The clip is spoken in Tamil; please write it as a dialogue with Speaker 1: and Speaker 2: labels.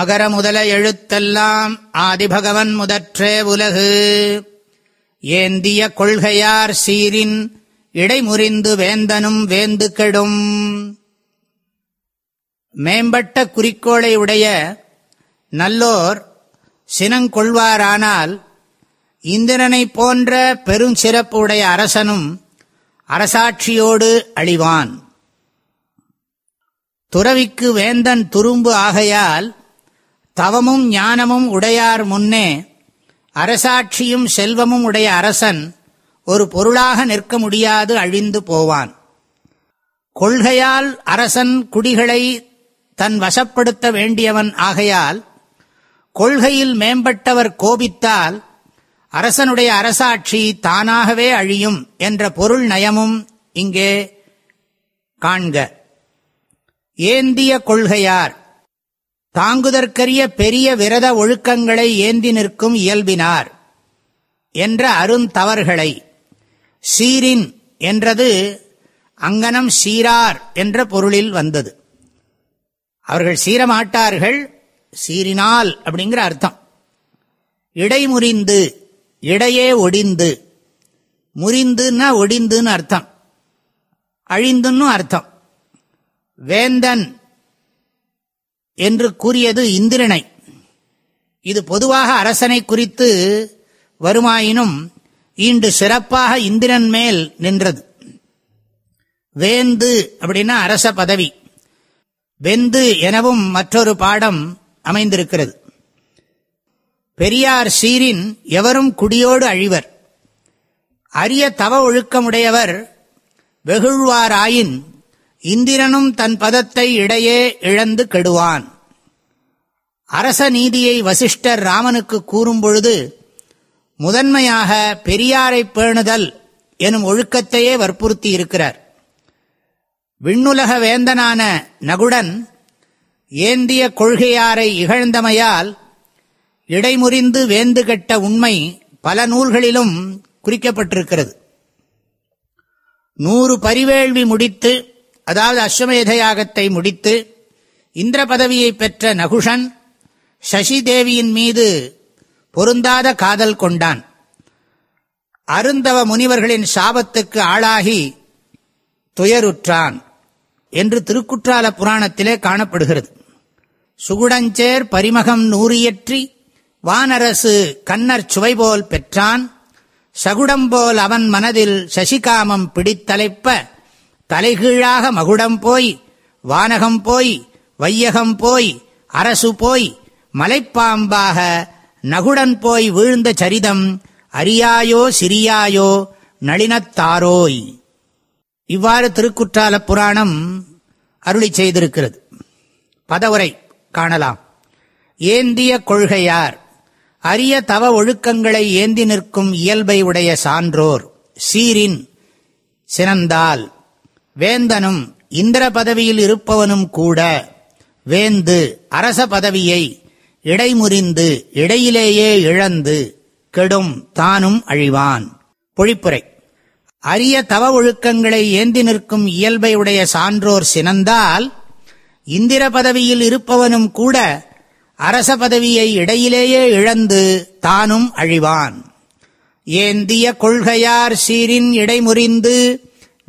Speaker 1: அகர முதல எழுத்தெல்லாம் ஆதிபகவன் முதற்றே உலகு ஏந்திய கொள்கையார் சீரின் இடைமுறிந்து வேந்தனும் வேந்து கெடும் மேம்பட்ட குறிக்கோளை உடைய நல்லோர் சினங்கொள்வாரானால் இந்திரனை போன்ற சிறப்பு உடைய அரசனும் அரசாட்சியோடு அழிவான் துறவிக்கு வேந்தன் துரும்பு ஆகையால் தவமும் ஞானமும் உடையார் முன்னே அரசாட்சியும் செல்வமும் உடைய அரசன் ஒரு பொருளாக நிற்க முடியாது அழிந்து போவான் கொள்கையால் அரசன் குடிகளை தன் வசப்படுத்த வேண்டியவன் ஆகையால் கொள்கையில் மேம்பட்டவர் கோபித்தால் அரசனுடைய அரசாட்சி தானாகவே அழியும் என்ற பொருள் நயமும் இங்கே காண்க ஏந்திய கொள்கையார் தாங்குதற்கரிய பெரிய விரத ஒழுக்கங்களை ஏந்தி நிற்கும் இயல்பினார் என்ற அருந்தவர்களை சீரின் என்றது அங்கனம் சீரார் என்ற பொருளில் வந்தது அவர்கள் சீரமாட்டார்கள் சீரினால் அப்படிங்கிற அர்த்தம் இடைமுறிந்து இடையே ஒடிந்து முறிந்துன்னா ஒடிந்துன்னு அர்த்தம் அழிந்துன்னு அர்த்தம் வேந்தன் என்று கூறியது இந்திரனை இது பொதுவாக அரசனை குறித்து வருமாயினும் இன்று சிறப்பாக இந்திரன் மேல் நின்றது வேந்து அப்படின்னா அரச பதவி வெந்து எனவும் மற்றொரு பாடம் அமைந்திருக்கிறது பெரியார் சீரின் எவரும் குடியோடு அழிவர் அரிய தவ ஒழுக்கமுடையவர் வெகுழ்வாராயின் இந்திரனும் தன் பதத்தை இடையே இழந்து கெடுவான் அரச நீதியை வசிஷ்டர் ராமனுக்கு கூறும்பொழுது முதன்மையாக பெரியாரை பேணுதல் எனும் ஒழுக்கத்தையே வற்புறுத்தி இருக்கிறார் விண்ணுலக வேந்தனான நகுடன் ஏந்திய கொள்கையாரை இகழ்ந்தமையால் இடைமுறிந்து வேந்து கெட்ட உண்மை பல நூல்களிலும் குறிக்கப்பட்டிருக்கிறது நூறு பரிவேள்வி முடித்து அதாவது அஸ்வமேத யாகத்தை முடித்து இந்திர பதவியை பெற்ற நகுஷன் சசிதேவியின் மீது பொருந்தாத காதல் கொண்டான் அருந்தவ முனிவர்களின் சாபத்துக்கு ஆளாகி துயருற்றான் என்று திருக்குற்றால புராணத்திலே காணப்படுகிறது சுகுடஞ்சேர் பரிமகம் நூறியற்றி வானரசு கண்ணர் சுவைபோல் பெற்றான் சகுடம்போல் அவன் மனதில் சசிகாமம் பிடித்தலைப்ப தலைகீழாக மகுடம் போய் வானகம் போய் வையகம் போய் அரசு போய் மலைப்பாம்பாக நகுடன் போய் வீழ்ந்த சரிதம் அரியாயோ சிறியாயோ நளினத்தாரோய் இவ்வாறு திருக்குற்றால புராணம் அருளி செய்திருக்கிறது பதவுரை காணலாம் ஏந்திய கொள்கையார் அரிய தவ ஒழுக்கங்களை ஏந்தி நிற்கும் இயல்பை உடைய சான்றோர் சீரின் சினந்தால் வேந்தனும் இந்திர பதவியில் இருப்பவனும் கூட வேந்து அரச பதவியை இடைமுறிந்து இடையிலேயே இழந்து கெடும் தானும் அழிவான் பொழிப்புரை அரிய தவ ஒழுக்கங்களை ஏந்தி நிற்கும் இயல்பை உடைய சான்றோர் சினந்தால் இந்திர பதவியில் இருப்பவனும் கூட அரச பதவியை இடையிலேயே இழந்து தானும் அழிவான் ஏந்திய கொள்கையார் சீரின் இடைமுறிந்து